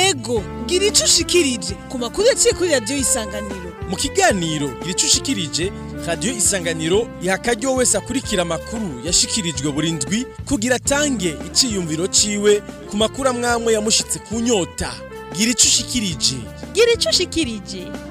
yego gira icyo ushikirije ku makuru yaciye kuri radiyo isanganiro mu kiganiro gira icyo ushikirije radiyo isanganiro iha akaryo wese akurikira amakuru yashikirijwe Burindwi ndwi kugira atange icyiyumviro ciwe ku makuru amwamwe yamushitse ku nyota gira icyo ushikirije gira icyo ushikirije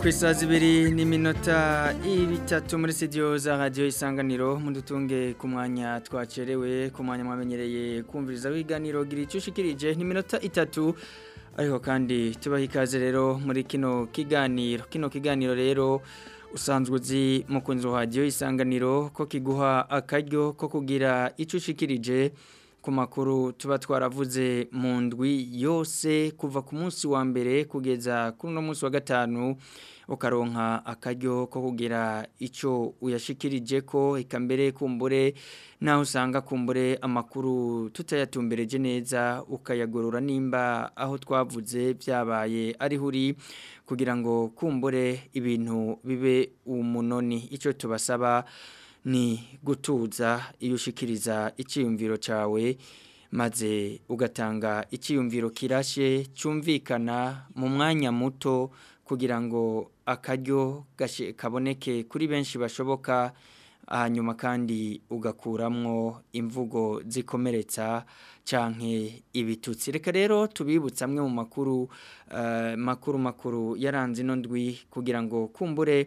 ku isaha zibiri n'iminota ibitatu muri sitidiyo za radiyo isanganiro mudutunge ku mwanya twacerewe ku mwanya mwamenyereye kumviriza w'iganiro gira icyo ushikirije n'iminota itatu ariko kandi tubaha ikaze rero muri kino kiganiro kino kiganiro rero usanzwe uzi mukunzi wa radiyo isanganiro ko kiguha akaryo ko kugira icyo ushikirije ku makuru tuba twaravuze mu ndwi yose kuva ku munsi wa mbere kugeza kuri uno munsi wa gatanu ukaronka akaryo ko kugira icyo uyashikirije ko ikambere kumbure na usanga kumbure amakuru tutayatumbereje neza ukayagorora nimba aho twavuze byabaye ari huri kugira ngo kumbure ibintu bibe umunoni icyo tubasaba ni gutuza iyo ushikiriza cyawe maze ugatanga icyiyumviro kirashe cyumvikana mu mwanya muto kugira ngo akaryo kaboneke kuri benshi bashoboka hanyuma kandi ugakuramwo imvugo zikomeretsa canke ibitutsi reka rero tubibutsa amwe mu makuru eh, makuru makuru yaranze ino ndwi kugira ngo kumbure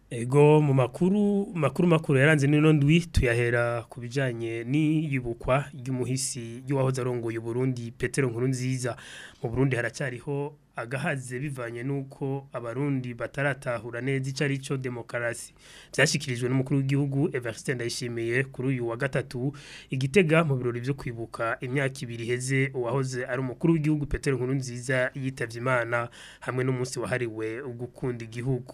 ego mu makuru makuru makuru yaranze ino ndwi tuyahera ku bijyanye n'iyibukwa ry'umuhisi ry'uwahoze arongoye Burundi petero nkuru nziza mu burundi haracyariho agahaze bivanye n'uko abarundi bataratahura neza icyo ari cyo demokarasi byashyikirijwe n'umukuru w'igihugu everiste ndayishimiye kuri uyu wa gatatu igitega mu birori byo kwibuka imyaka ibiri heze uwahoze ari umukuru w'igihugu Peter nkuru nziza yitabye imana hamwe n'umunsi wahariwe gukunda igihugu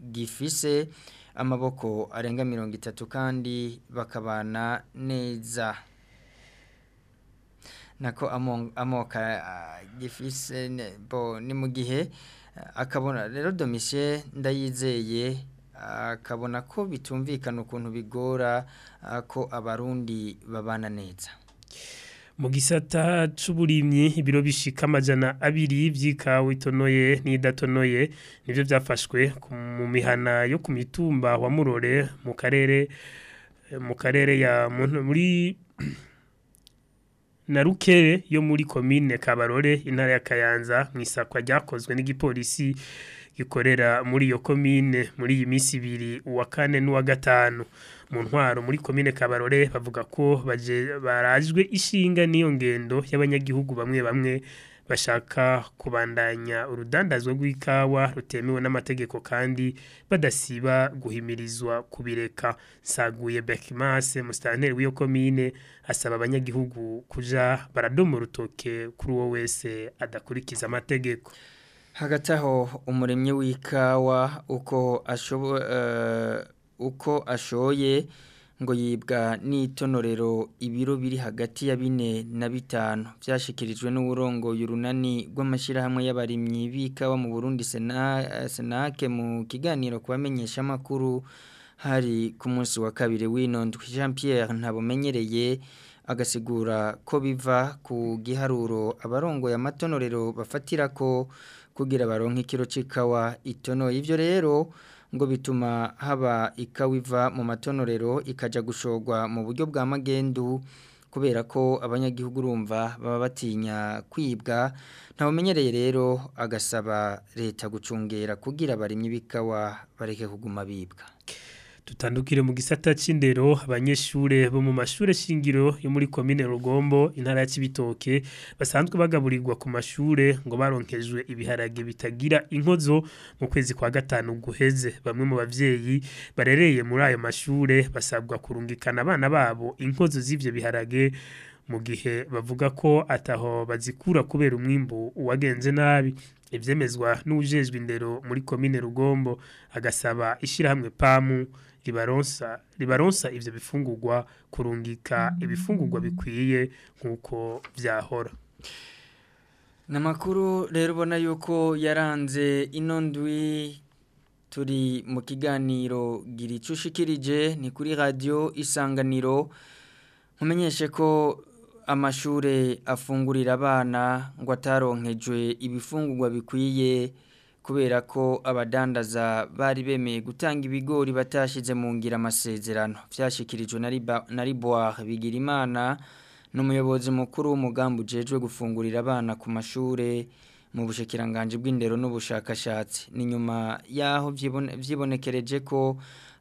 gifise amaboko arenga mirongo itatu kandi bakabana neza nako amoka eh, gifise ni mu gihe akabona rero domishe ndayizeye akabona ko bitumvikana ukuntu bigora ah, ko abarundi babana neza mu gisata c'uburimyi ibiro bishika amajana abiri vy'ikawa itonoye n'idatonoye nibyo byafashwe mu mihana yo ku mitumba wa murore mu karere mu karere ya muri na rukere yo muri komine kabarore intara ya kayanza mu isakwa ryakozwe n'igipolisi ikorera muri iyo komine muri iyi minsi ibiri uwa kane n'uwa gatanu mu ntwaro muri komine kabarore bavuga ko barajwe ishinga n'iyo ngendo y'abanyagihugu bamwe bamwe bashaka kubandanya urudandazwa rw'ikawa rutemewe n'amategeko kandi badasiba guhimirizwa kubireka saguye bekimase musitanteri w'iyo komine asaba abanyagihugu kuja baradoma urutoke kuri uwo wese adakurikiza amategeko hagati aho umuremyi w'ikawa uko eh, uko ashoye ngo yibwa n'itonorero ibiro biri hagati ya bine na bitanu byashyikirijwe n'uburongoye urunani rw'amashyirahamwe y'abarimyi b'ikawa mu burundi eh, senake mu kiganiro ku bamenyeshamakuru hari ku munsi wa kabiri w'inondwe jean Pierre ntabumenyereye agasigura ko biva ku giharuro abarongo abarongoye amatonorero bafatira ko kugira baronke ikiro c'ikawa itonoye ivyo rero ngo bituma haba ikawa iva mu matonorero ikaja gushorwa mu buryo bwa magendu kubera ko abanyagihugu urumva baba batinya kwibwa ntawumenyereye rero agasaba leta gucungera kugira barimye bikawa bareke kuguma bibwa tutandukire mu gisata cy'indero abanyeshuri bo mu mashuri shingiro yo muri komine rugombo intara ya kibitoke basanzwe bagaburirwa ku mashuri ngo baronkejwe ibiharage bitagira inkozo mu kwezi kwa gatanu guheze bamwe mu bavyeyi barereye muri ayo mashuri basabwa kurungikana abana babo inkozo z'ivyo biharage mu gihe bavuga ko ataho bazikura kubera umwimbu uwagenze nabi ibyemezwa n'ujejwe indero muri komine rugombo agasaba ishyirahamwe pamu ribaronsa ibyo bifungugwa kurungika ibifungugwa bikwiye nk'uko byahora ni amakuru rero ubona yuko yaranze inondwi turi mu kiganiro gira ni kuri radiyo isanganiro nkumenyeshe ko amashure afungurira abana ngo ataronkejwe ibifungurwa bikwiye kubera ko abadandaza bari bemeye gutanga ibigori batashize mu ngira amasezerano byashyikirijwe na ribuwari bigira imana ni mukuru w'umugambi ujejwe gufungurira abana ku mashuri mu bushekiranganje bw'indero n'ubushakashatsi ni nyuma y'aho byibonekereje ko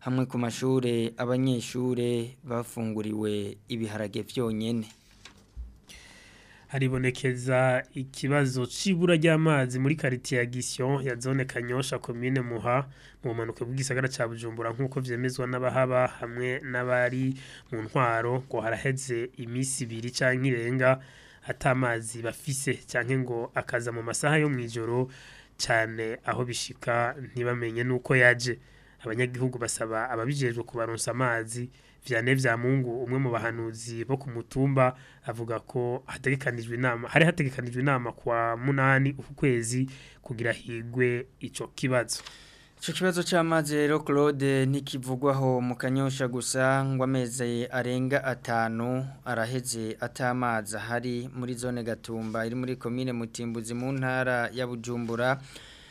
hamwe ku mashuri abanyeshuri bafunguriwe ibiharage byonyine haribonekeza ikibazo cy'ibura ry'amazi muri karitsiye ya gisiyo ya zone kanyosha komine muha mu mpanuka bw'igisagara cya bujumbura nk'uko byemezwa n'abahaba hamwe n'abari mu ntwaro ngo haraheze iminsi ibiri cyangwa irenga atamazi bafise cyangwa ngo akaza mu masaha yo mu ijoro cyane aho bishika ntibamenye n'uko yaje abanyagihugu basaba ababijejwe kubaronsa amazi Vianney Mungu umwe mu bahanuzi bo ku avuga ko hategekanijwe inama hari hategekanijwe inama kwa munani ukwezi kugira higwe ico kibazo Ico kibazo c'amazi rero Claude nikivugwaho mu kanyosha gusa ngo ameze arenga atanu araheze atamaza hari muri zone gatumba iri muri komine Mutimbuzi mu ntara ya Bujumbura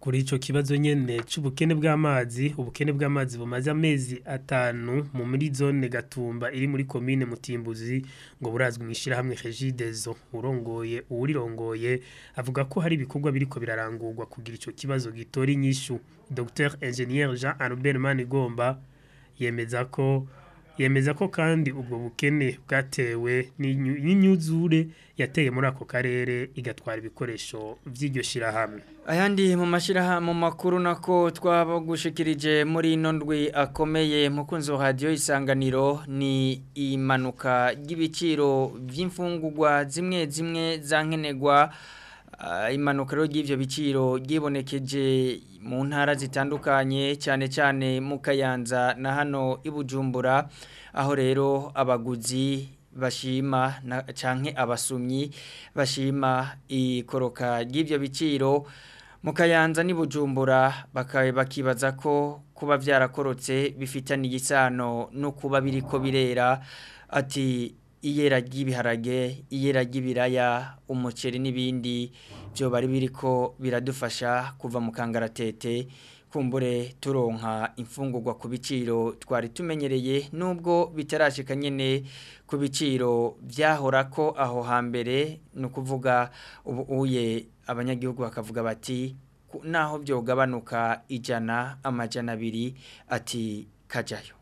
kuri icyo kibazo nyine cy'ubukene bw'amazi ubukene bw'amazi bumaze amezi atanu mu muri zone gatumba iri muri komine mutimbuzi ngo burazwi mu ishyirahamwe regidezo urongoye uwurirongoye avuga ko hari ibikorwa biriko birarangurwa kugira icyo kibazo gitora inyishu dr engineer jean albert manigomba yemeza ko yemeza ko kandi ubwo bukene bwatewe n'inyuzure yateye muri ako karere igatwara ibikoresho by'iryo shyirahamwe ayandi mu mashyirahamwe makuru nako twabagushikirije muri ino ndwi akomeye mukunzi wa radiyo isanganiro ni imanuka ry'ibiciro by'imfungugwa zimwe zimwe zankenerwa Ah, imanukiro ry'ibyo biciro ryibonekeje mu ntara zitandukanye cyane cyane mu kayanza na hano i bujumbura aho rero abaguzi bashima na canke abasumyi bashima ikoroka ry'ibyo biciro mu kayanza ni bujumbura bakibaza ko kuba byarakorotse bifitanye igisano no kuba biri ko birera ati iyera ry'ibiharage iyera ry'ibiraya umuceri n'ibindi byo bari biri ko biradufasha kuva mu kangaratete kumbure turonka imfungurwa ku biciro twari tumenyereye nubwo bitarashika nyene ku biciro byahora ko aho hambere ni ukuvuga ubu uye abanyagihugu bakavuga bati naho byogabanuka ijana amajana abiri ati kajyayo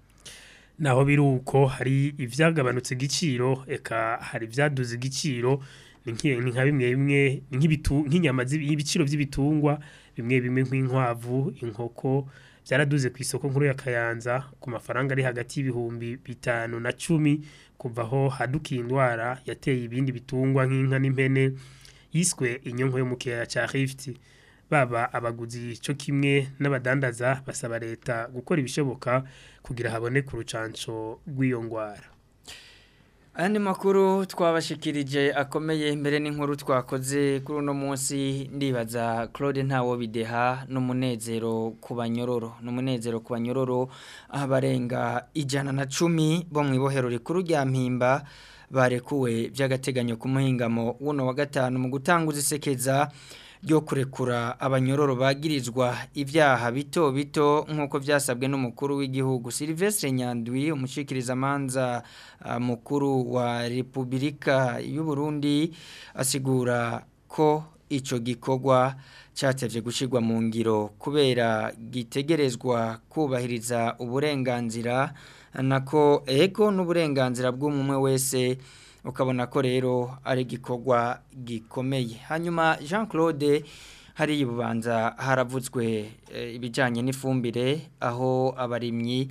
naho biruko hari ibyagabanutse igiciro eka hari ibyaduze igiciro ni nka bimwe bimwe nk'inyama y'ibiciro by'ibitungwa bimwe bimwe nk'inkwavu inkoko byaraduze ku isoko nkuru ya kayanza ku mafaranga ari hagati y'ibihumbi bitanu na cumi kuvaho haduka indwara yateye ibindi bitungwa nk'inka n'impene yiswe inyungu yo mu kiyaya cya rifuti baba abaguzi cyo kimwe n'abadandaza basaba leta gukora ibishoboka kugira haboneke urucanco rw'iyo ndwara andi makuru twabashikirije akomeye mbere n'inkuru twakoze kuri uno munsi ndibaza claude ntawo bideha n'umunezero ku banyororo n'umunezero ku banyororo abarenga ijana na cumi bo mu ibohero rikuru rya mpimba barekuwe by'agateganyo ku muhingamo w'uno wa gatanu mu gutanga uzisekeza ryo kurekura abanyororo bagirizwa ibyaha bito bito nk'uko byasabwe n'umukuru w'igihugu Silvestre Nyandwi umushikiriza amanza ah, mukuru wa Repubulika y'u Burundi asigura ko icyo gikogwa cyatevye gushyirwa mu ngiro kubera gitegerezwa kubahiriza uburenganzira nako ego n'uburenganzira bw'umwe wese ukabona ko rero ari igikorwa gikomeye hanyuma jean claude hari bubanza haravutswe eh, ibijyanye n'ifumbire aho abarimyi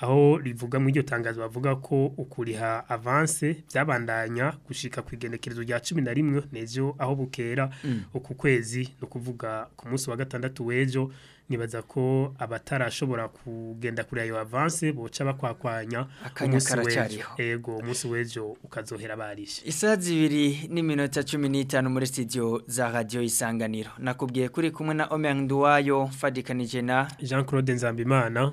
aho rivuga mu iryo tangazo bavuga ko ukuriha avance byabandanya gushika ku igendekerezo rya 11 nejo aho bukera mm. uku kwezi no kuvuga ku munsi wa gatandatu wejo nibaza ko abatarashobora kugenda kuri ayo avance boca bakwakwanya umunsi w'ejo yego umunsi w'ejo ukazohera barishe isaha zibiri n'iminota cumi n'itanu muri studio za Radio isanganiro nakubwiye kuri kumwe na omega nduwayo fadikanije na jean claude nzambimana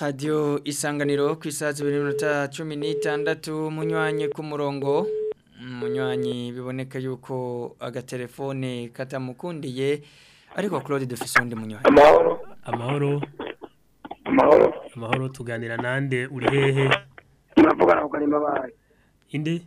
radiyo isanganiro ku isaha zibiri n'iminota cumi n'itandatu munywanyi ku murongo munywanyi biboneka yuko agatelefone katamukundiye ariko claude dufise undi munywanyi amahoro amahoro amahoro amahoro tuganira nande uri hehe turavugana kugana imabayi indi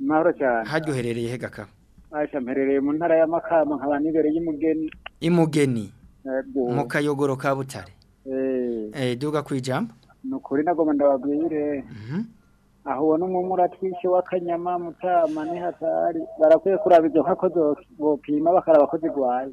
mahoro haryoherereye hega kaba Aisha mperereye mu ntara ya Makamba nkaba nibereye imugeni. Imugeni. Mu kayogoro ka Butare. Eh. Eh duga kwijamba. Nukuri nagoma ndababwire. Mhm. Mm aho ubona umumura twishe w'akanyama mutama n'ihatari barakwiye kuraba ibyo nkako bopima bakaraba ko zigwaye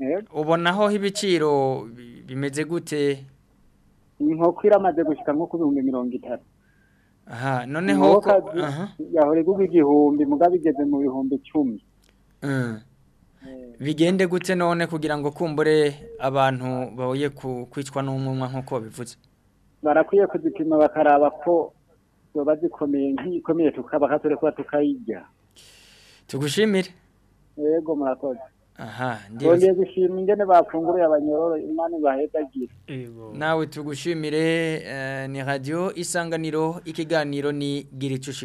eh? ubonaho ibiciro bimeze gute inkoko iramaze gushyika nko ku bihumbi mirongo itatu aha noneho yahora igihumbi mugabo igeze mu bihumbi icumi Mm. Eh, bigende gute none kugira ngo kumbure abantu bahuye kwicwa n'umwuma nk'uko bivuze barakwiye kuzipima bakaraba ko zoba zikomeye nk'ikomeye tukaba kuba tukayijya tugushimire yego murakoze aha ndiyo gushima ingene bafunguriye abanyororo imana ibahezagira nawe tugushimire eh, ni radio isanganiro ikiganiro ni giricushe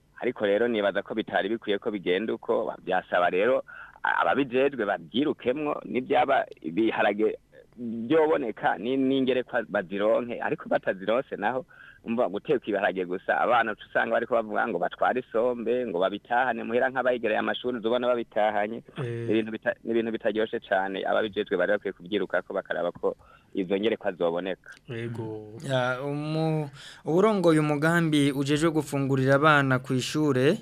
ariko rero nibaza ko bitari bikwiye ko bigenda uko byasaba rero ababijejwe babyirukemwo n'ibyaba ibiharage byoboneka n'ingerekwa bazironke ariko batazironse naho umva guteka ibiharage gusa abana usanga bariko bavuga ngo batware isombe ngo babitahane muhira nk'abayigereye amashuri uzobona babitahanye eh. ibintu bitaryoshe cyane ababijejwe bari bakwiye ko bakaraba ko izo ngerekwa zoboneka uyu mugambi ujeje gufungurira abana ku ishure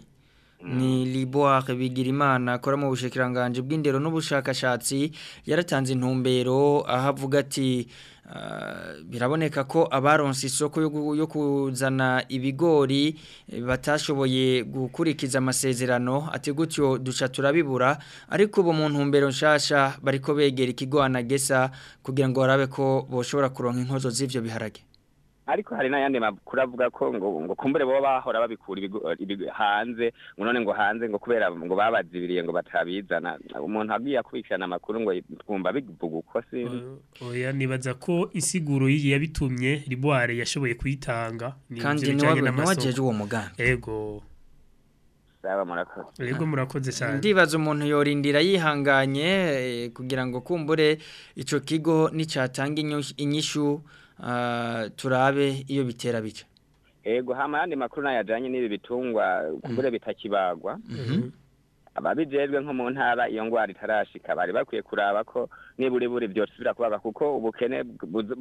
ni Liboire Bigirimana akora mu bushikiranganje bw'indero n'ubushakashatsi yaratanze intumbero ahavuga avuga ati ah, biraboneka ko abaronse isoko yo kuzana ibigori eh, batashoboye gukurikiza amasezerano ati gutyo duca turabibura ariko ubu mu ntumbero nshasha bariko begera ikigwana gesa kugira ngo barabe ko boshobora kuronka inkozo z'ivyo biharage ariko hari n'ayandi makuru avuga ko ngo ngo kumbure bo bahora babikura hanze ngo none ngo hanze ngo kubera ngo babazibiriye ngo batabizana umuntu agiye akurikirana amakuru ngo twumva bivuga uko sinzi oya nibaza ko isiguro yabitumye ribuware yashoboye kuyitanga kandi niwajeje uwo muganga yego yego murakoze cyane ndibaza umuntu yorindira yihanganye eh, kugira ngo kumbure icyo kigo nicatanga inyishu Ah, turabe iyo bitera bike ego hama yandi makuru nayajyanye n'ibi bitungwa kubure mm. bitakibagwa mm-hmm. ababijejwe nko mu ntara iyo ngwara itarashika bari bakwiye kuraba ko niburi buri byosubira kubaga kuko ubukene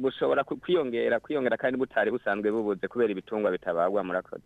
bushobora kwiyongera kwiyongera kandi butari busanzwe bubuze kubera ibitungwa bitabagwa murakoze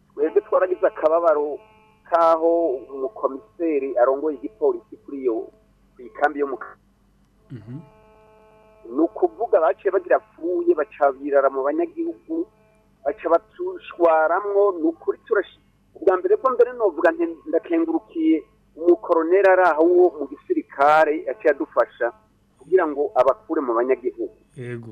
twebwe twaragize akababaro k'aho umukomiseri arongoye igipolisi kuri iyo ku ikambi yo mu mm-hmm. ni ukuvuga baciye bagira apfuye baca birara mu banyagihugu baca batushwaramwo ni ukuri turashyira ubwa mbere ko mbere novuga ndakengurukiye umukoroneri ari aho mu gisirikare yaciye adufasha kugira ngo abakure mu banyagihugu yego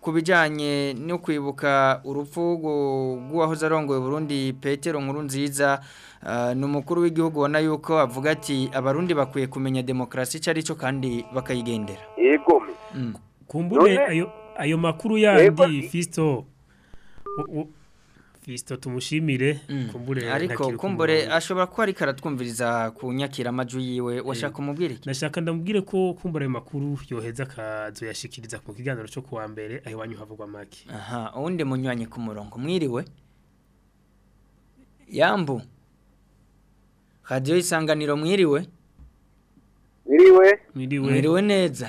ku bijyanye no kwibuka urupfu rw'uwahoze arongoye Burundi petero nkuru nziza uh, ni umukuru w'igihugu ubona yuko avuga ati abarundi bakwiye kumenya demokarasi icyo ari cyo kandi bakayigendera yego mm. kumbure ayo makuru yandi fisito Fiston tumushimire mm. kumbure ariko kumbure ashobora kuba ariko aratwumviriza ku nyakiramajwi yiwe eh. washaka umubwire iki nashaka ndamubwire ko kumbure makuru yoheza akazu yashikiriza ku kiganiro cyo kuwa mbere aho iwanyu havugwa make aha uwundi munyuranye ku murongo mwiriwe yambu radiyo isanganiro mwiriwe mwiriwe mwiriwe mwiriwe neza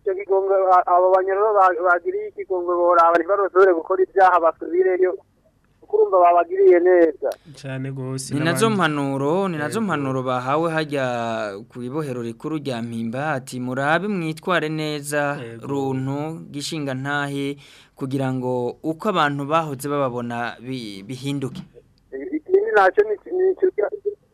icyo kigongwe abo banyoro bagiriye ikigongwe boraba ntibarosore gukora ibyaha basubireyo urumva babagiriye neza cyane rwose ni nazo mpanuro ni nazo mpanuro bahawe hajya ku bibohero rikuru rya mpimba ati murabe mwitware neza runtu gishinga ntahe kugira ngo uko abantu bahoze bababona bihinduke ikindi ntacyo ni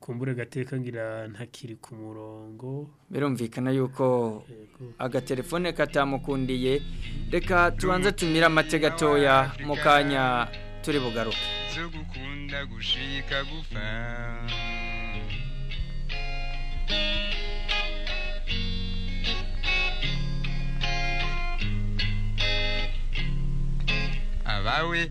kumbura agateka ngira ntakiri ku murongo birumvikana yuko aga telefone katamukundiye reka tubanze tumira amate gatoya mu kanya turi bugaruka zo gukunda gushika gupfa Bawe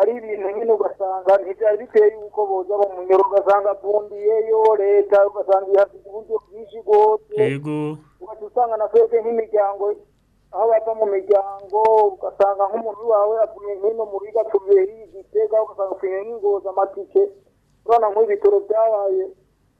ari ibintu nyine ugasanga ntibyari biteye yuko boza bamunyura ugasanga bundiyeyo leta ugasanga ihafite uburyo bwinshi bwose ugaca usanga na twebwe nk'imiryango aho bava mu miryango ugasanga nk'umuntu wawe avuye hino mu biga tuvuye hiyi gitega ugasanga apfuye nk'ingozi amatike urabona nk'ibitaro byabaye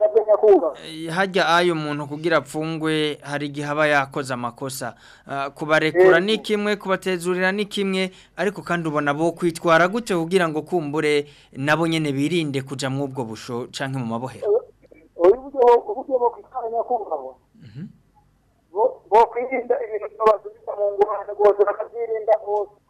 Uhuh. Eh, hajya ayo umuntu kugira apfungwe hari igihe aba yakoze amakosa ah, kubarekura eh. ni kimwe kubatezurira ni kimwe ariko kandi ubona bo kwitwara gute kugira ngo kumbure nabo nyine birinde kujya muri ubwo busho cyangwa mu mabohero eh, uburyo bwo kwitwara nyakubahwa mhm. mu ngorane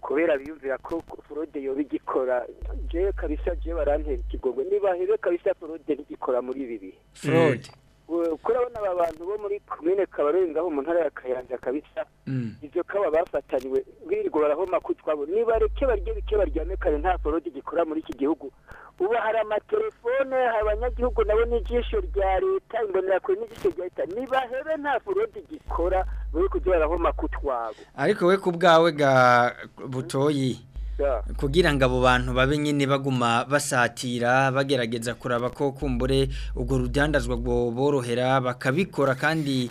kubera biyumvira ko forode yoba igikora jewe kabisa jewe barantera ikigogwe niba hewe kabisa forode ntigikora muri ibi bihe forode kuko urabona aba bantu bo muri komine kabarenga mu ntara ya kayanza kabisa mm. ibyo kaba bafatanywe birirwa barahoma ku twabo nibareke barye bike baryame kare nta forodi gikora muri iki gihugu ubu hari amatelefone abanyagihugu nabo n’igisho rya leta imbonerakure n'ijisho rya leta nibahebe nta forodi gikora buri kujya barahoma ku ariko we ku bwawe ga butoyi kugira ngo abo bantu babe nyine baguma basatira bagerageza kuraba ko kumbure ubwo rudandazwa ngo borohera bakabikora kandi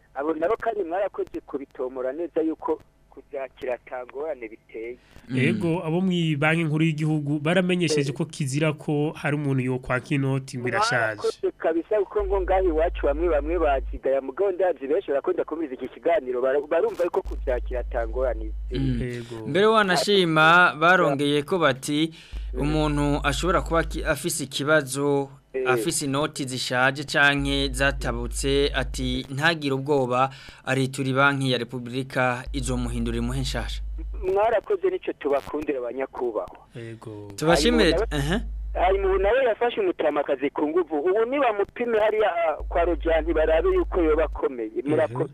abo nabo kandi mwarakoze kubitomora neza yuko kubyakira nta biteye yego mm. abo mu banki nkuru y'igihugu baramenyesheje ko kizira ko hari umuntu yo kwaka inoti ngo irashaje kabisa kuko ngo ngaho iwacu bamwe bamwe bazigaye mu gahunda benshi barakunda kumviriza iki kiganiro barumva yuko kubyakira nta mm. mbere wanashima barongeye ko bati umuntu ashobora kuba afise ikibazo Afisi inoti zishaje canke zatabutse ati ntagire ubwoba ari turi banki ya Republika izomuhindura imuhe nshasha mwarakoze nicyo tubakundira abanyakubahwa yego tubashimire eh hari mu nawe yafashe umutamakazi ku nguvu ubu niba mupime hariya ah, kwa Rojani barabe yuko yoba akomeye murakoze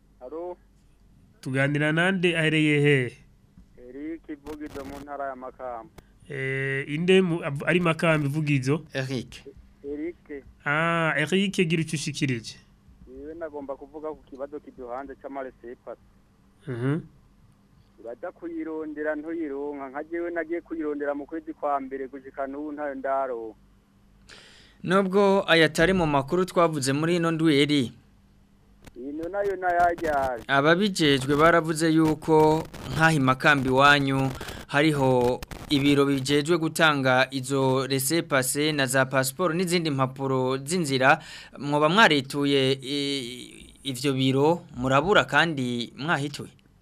tuganira nande ahereye he Eric Vugizo mu ntara ya Makamba eh inde ari Makamba Vugizo Eric Eric ah Eric gira ucyo ushikirije nagomba kuvuga ku kibazo kiduhanze cy'amaresepasi mhm. urajya kuyirondera ntuyironka nka jewe nagiye kuyirondera mu kwezi kwa mbere gushyika n'ubu ntayo ndaronka nubwo ayatari mu makuru twavuze muri ino ndweri ino nayo nayajyaje ababijejwe baravuze yuko nk'aho makambi iwanyu hariho ibiro bijejwe gutanga izo resepase na za pasiporo n'izindi mpapuro z'inzira mwoba mwarituye ibyo biro murabura kandi mwahituye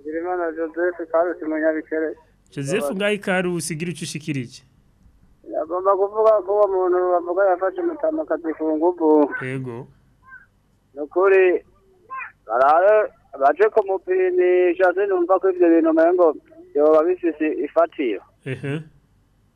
ngirimana joseph karusi munyabikere joseph ngaho ikarusi gira icyo ushyikirije agomba kuvuga ko uwo muntu bavuga yafashe umutamakazi ku ngubu yego ni ukuri barare abaje kumupimisha sinumva ko ivyo bintu mengo yoba bifise ifatiro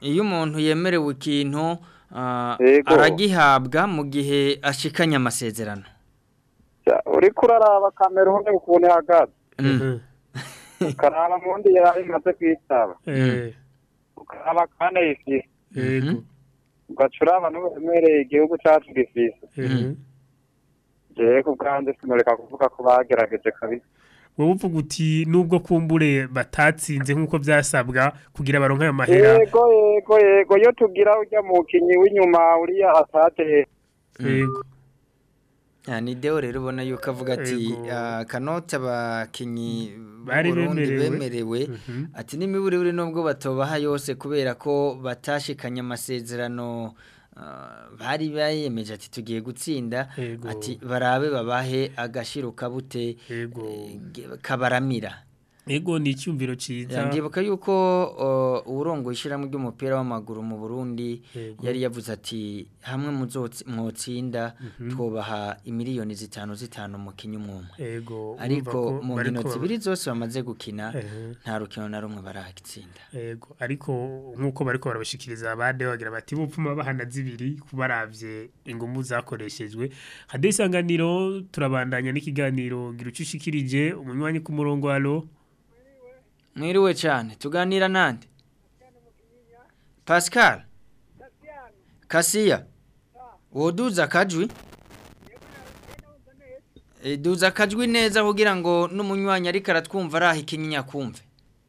iyo umuntu yemerewe ikintu aragihabwa mu gihe ashikanye amasezerano uri kuraraba kamera ubundi ukubona ihagaze ukaraba mu wundi yari imaze kuyitaba ukaraba kandi ayifise ugaca n'uburemereye igihugu cyacu gifise jewe ku kuvuga ko bagerageje kabisa wowe uvuga nubwo kumbure batatsinze nk'uko byasabwa kugira baronke ayo mahera yego yego yego yo tugira ujya mu kinyi w'inyuma uriya atate yego ah, ni deo rero ubona yuko avuga ati ah, kanota abakinnyi bari bemerewe mhm. ati n'imiburire nubwo batobaha yose kubera ko batashikanye amasezerano bari bayemeje ati tugiye gutsinda ati barabe babahe agashiro bute eh, kabaramira Ego ni icyumviro cyiza. Ndibuka yuko uburongo ishyiramo ry'umupira w'amaguru mu Burundi yari yavuze ati hamwe mu mwotsinda mhm. twobaha imiliyoni zitanu zitanu mu umwe Ego ariko mu nkino zibiri zose bamaze gukina nta rukino na rumwe baragitsinda. Ego ariko nkuko bariko barabashikiriza abade bagira bati bupfuma bahana zibiri kubaravye ingumu zakoreshejwe. Hadesanganiro turabandanya n'ikiganiro girucushikirije umunywanyi ku murongo wa mwiriwe cyane tuganira nande pascal kasiya woduza akajwi eh, duza akajwi neza kugira ngo n’umunywanya ariko aratwumva araha ikinyinya kumve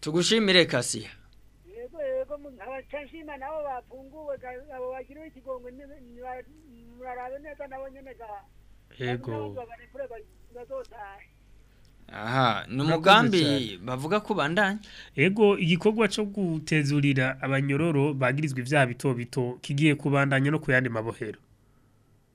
tugushimire kasiya yego aha ni umugambi bavuga ko bandanye yego igikorwa cyo gutezurira abanyororo bagirizwa ibyaha bito bito kigiye kubandanya no ku yandi mabohero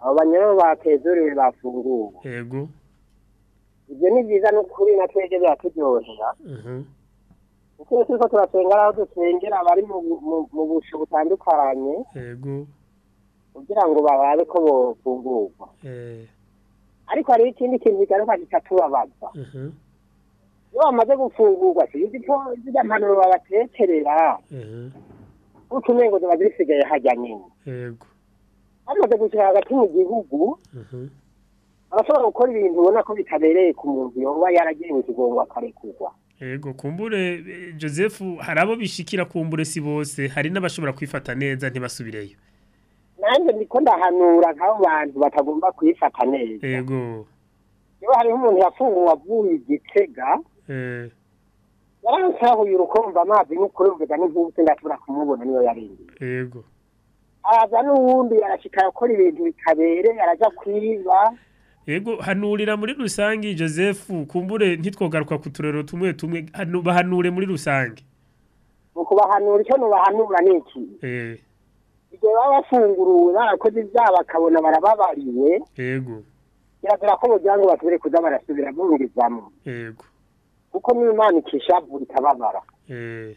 abo banyoro bakezuriwe bafunguwe yego ibyo ni byiza ni kuri na twebwe biraturyohera kuko iyo turi ko turasengera aho dusengera abari mu busho butandukanye yego kugira ngo bababe ko bofungurwa eh. ariko hari ikindi kintu bigaruka kitatubabaza uh-huh. iyo bamaze gufungurwa sinzi ko ziriya mpanuro babatekerera kuko uh-huh. umengo ziba zisigaye hajya nyine bamaze gushyira hagati mu gihugu uh-huh. abashobora gukora ibintu ubona ko bitabereye ku muntu yoba yaragiye mu kigongo akarekurwa yego kumbure eh, joseph hari abo bishikira kumbure si bose hari n'abashobora kwifata neza ntibasubireyo nanjye ndiko ndahanura nk'abo bantu batagomba kuyifata neza yego niba hariho umuntu yafunguwe avuye igitega eh. yaransahuye urukomva amazi n'ukurumvega n'intubusi ndashobora kumubona niyo yarindiye yego araza n'uwundi arashika akora ibintu bikabereye araja kwiba Ego hanurira muri rusangi Joseph kumbure ntitwogaruka kuturero tumwe tumwe hanu bahanure muri rusangi. Ukubahanura ico nubahanura niki? Eh. igihe baba bafunguruwe barakoze ibyaha bakabona barababariwe yego birazira ko bagira ngo basubire kuza barasubira bungirizamo yego kuko n'imana ikishavura ikababara eh.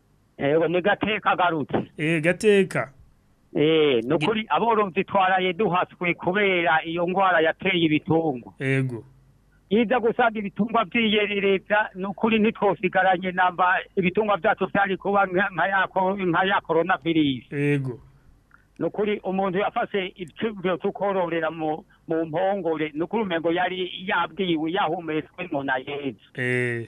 yego ni gateka garutse eh gateka eh ni ukuri aboromzi twaraye duhatswe kubera iyo ndwara yateye ibitungwa yego iza gusanga ibitungwa byiyerereza ni ukuri ntitwosigaranye namba ibitungwa byacu byari kuba nka ya korona virusi yego ni ukuri umuntu yafashe ibyo tukororera mu mu mpongore ni ukuri umengo yari yabwiwe yahumetswe na yezu eh.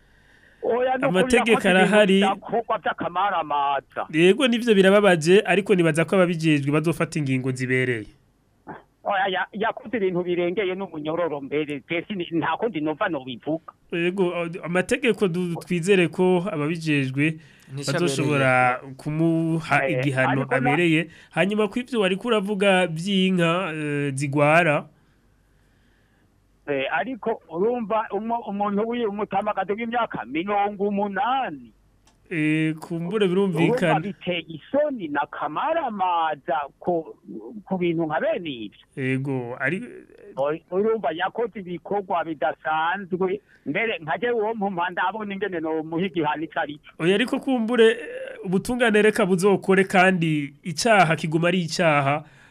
amategeko arahari yego n'ibyo birababaje ariko nibaza ko ababigejwe bazofata ingingo zibereye yakoze ibintu birengeye n'umunyororo mbere nta kundi numva nubivuga yego amategeko twizere ko ababijejwe bazoshobora kumuha eh, igihano abereye hanyuma ku ibyo wari kuravuga by'inka eh, zigwara Eh, ariko urumva umuntu w'umutamagati w'imyaka mirongo umunani eh, kumbure birumvikana biteye isoni na kamaramaza ku bintu nka bene ibyo yego urumva yakoze ibikorwa bidasanzwe mbere nkajye uwo mpumanda abona ingene nomuha igihano icyo ari cyo oya ariko kumbure eh, ubutungane reka buzokore kandi icyaha kiguma ari icyaha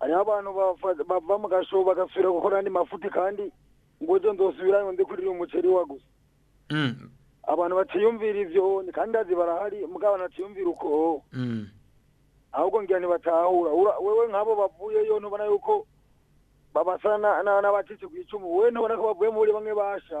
hariho abantu bava mu gashobo bagasubira gukora andi mafuti kandi ngo ejo nzosubirayo ndi kurira umuceri wa gusa mm. abantu batiyumvira ibyo kandi ndazi barahari mugabo batiyumvira uko ahubwo ngira ntibatahura wewe nk'abo bavuyeyo ntubona yuko babasa n'abacitse ku icumu we ntubona ko bavuye muri bamwe basha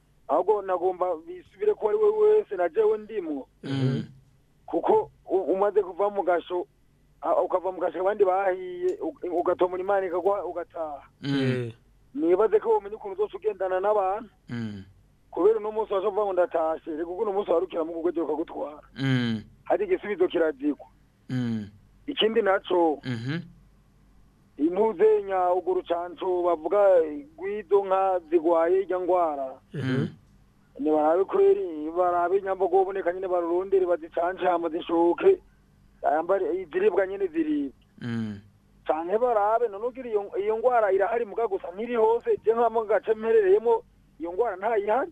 ahubwo nagomba bisubire ko ari we wese na jewe ndimwo mm. kuko umaze kuva mu gasho ukava mu gasho abandi bahiye ugatomura imana ikagwa ugataha mm. nibaze ko umenye ukuntu uzose ugendana n'abantu kubera uno munsi waje uvuga ngo ndatashe reka uko uno munsi warukira mu kugwegera ukagutwara hari igisubizo kiragikwa ikindi nacyo mhm. impuzenya ubwo urucanco bavuga guido nka zigwaye ijya ngwara mhm. nibarabe kweri barabe inyambogo boneka nyine barurondere bazicanje hama zishoke iziribwa nyine ziribwa mhm. canke barabe nonugira iyo ngwara irahari muga gusa ntiri hose je nkamo gace mperereyemo iyo ngwara ntayihari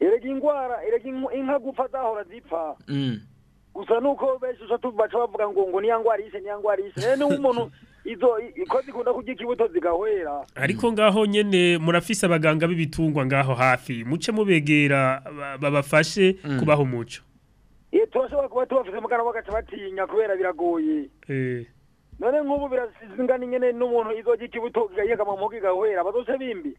erega indwara erega inka gupfa zahora zipfa mm. gusa nuko benshi ushatse baca bavuga ngo ngo niya ndwara yishe niya izo ko zikunda kugika imbuto zigahwera ariko ngaho nyene murafise abaganga b'ibitungwa ngaho hafi muce mubegera babafashe mm. kubaho umuco turashobora kuba tubafise mugana bagaca batinya kubera biragoye eh. none nk'ubu birazingana nyene n'umuntu izogika ibuto gaheka mu mugi gahwera bazoce bimbi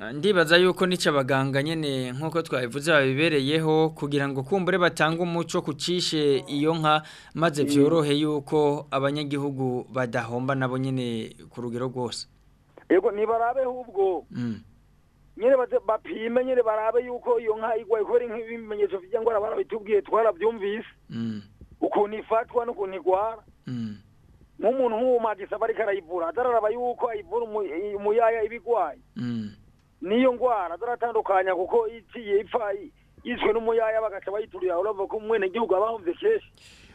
Ah, ndibaza yuko n'icyo abaganga nyine nk'uko twabivuze babibereyeho kugira ngo kumbure batange umuco kucishe iyo nka maze mm. byorohe yuko abanyagihugu badahomba nabo nyine ku rugero rwose yego ntibarabe ahubwo mm. nyine bapime nyine barabe yuko iyo nka igwaye kubera nk'ibimenyetso by'indwara barabitubwiye twarabyumvise mm. ukuntu ifatwa n'ukuntu igwara nk'umuntu nk'uwo magisa ariko arayivura atararaba yuko ayivura umuyaya ibigwaye n'iyo ndwara zaratandukanya kuko igiye ipfa yiswe n'umuyaya bagaca bayiturira urumva ko umwene gihugu abahomvye keshi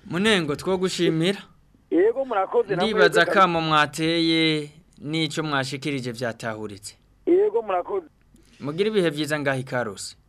munengo two gushimira yego murakoze ndibaza kamo mwateye n’icyo mwashikirije byatahuritse yego murakoze mugira ibihe byiza ngahi karose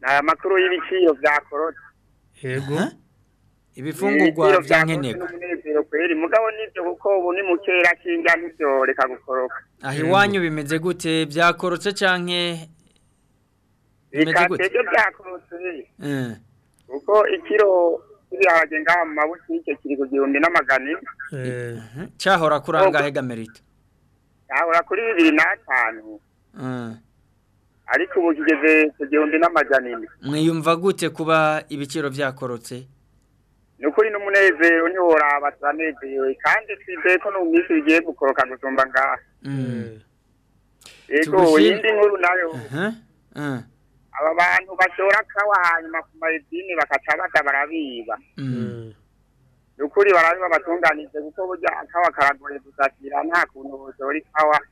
Na amakuru y'ibiciyo vya korota. Yego. Ibifungurwa vya nkeneko. mugabo nivyo kuko ubu ni mukera kinga ntivyoreka gukoroka. Aho iwanyu bimeze gute byakorotse canke bikatega byakorotse kuko eh. ikiro kiriya ngaha mu mabutike kiri ku gihumbi n'amagana eh. cyahora kuri aha gamerita cyahora kuri bibiri n'atanu eh. ariko ubu kigeze ku gihumbi n'amajana mwiyumva gute kuba ibiciro byakorotse ni ukuri n'umunezero ntiworaba turanezerewe kandi twizeye ko mu minsi bigiye gukoroka gusumba ngaha mm. yego iyindi nkuru nayo aba bantu batora kawa ku maritini bakaca bata barabiba mm. ni ukuri barabiba batunganije kuko burya akawa karagoye gusatira nta kuntu utora ikawa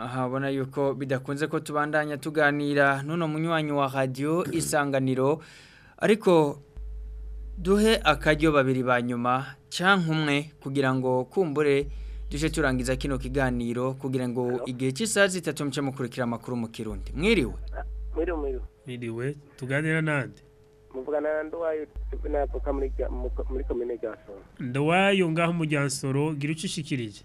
ahabona yuko bidakunze ko tubandanya tuganira none munywanyi wa radio isanganiro ariko duhe akaryo babiri ba nyuma cyangwa umwe kugira ngo kumbure tujye turangiza kino kiganiro kugira ngo igihe cy'isaha zitatu muce mukurikira amakuru mu kirundi mwiriwe mwiriwe tuganira n'andi muvugana na nduwayo natwo muri komine gasoro nduwayo ngaho mu gasoro gira ucishikirije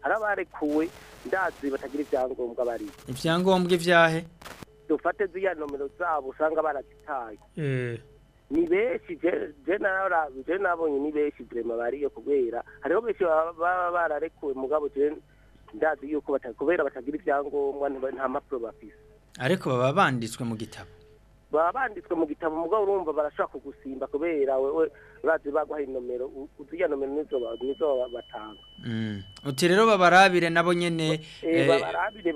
hari abarekuwe ndazi batagira ibyangombwa bariyo ibyangombwa ibyahe dufate ziriya nomero zabo usanga barazitaye eh. ni benshi je nabonye ni benshi vrema bariyo kubera hariho benshi baba bararekuwe mugabo ndazi yuko kubera batagira ibyangombwa nta mpapuro bafise ariko baba banditswe mu gitabo baba banditswe mu gitabo mugabo urumva barashaka kugusimba kubera wowe urazi baguha inomero uziya nomero nizo batanga mm. uti rero babarabire nabo nyene eh, eh, babarabire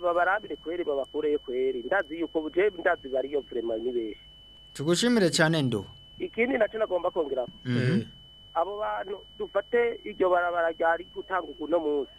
babarabire kweri babakureyo kweri ndazi yuko buje ndazi bariyo vraiment ni beshi tugushimire cyane ndo ikindi nacyo nagomba kongera mm-hmm. abo bantu dufate iryo barabara ryari gutanga uno munsi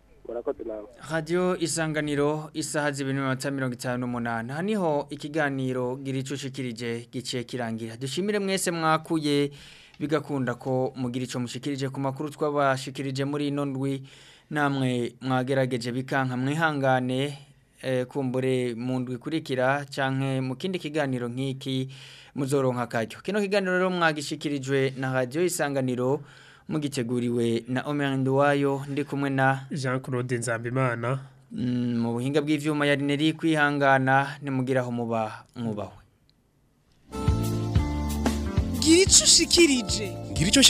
radiyo isanganiro isaha z'ibintu mirongo mirongo itanu n'umunani aha niho ikiganiro giricucikirije giciye kirangira dushimire mwese mwakuye bigakunda ko mugira icyo mushikirije ku makuru twabashikirije muri ino namwe mwagerageje bikanka mwihangane e, kumbure mu ndwi ikurikira cyangwa mu kindi kiganiro nk'iki muzoronka akaryo kino kiganiro rero mwagishikirijwe na radiyo isanganiro mugiteguriwe na omerinde wayo ndi kumwe na jean claude nzambimana mm, mu buhinga bw'ibyuma yari neri kwihangana ntimugiraho muba mwubaho ngira ushikirije ngira icyo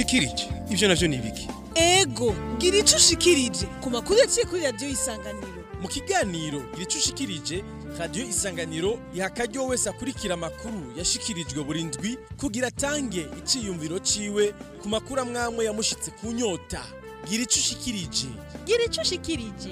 ibyo nabyo ni ibiki ego ngira ushikirije ku makuru yaciye kuri radiyo isanganiro mu kiganiro ngira ushikirije radiyo isanganiro iha wese akurikira amakuru yashikirijwe buri ndwi kugira atange icyiyumviro ciwe ku makuru amwamwe yamushitse ku nyota ngira ushikirije ngira ushikirije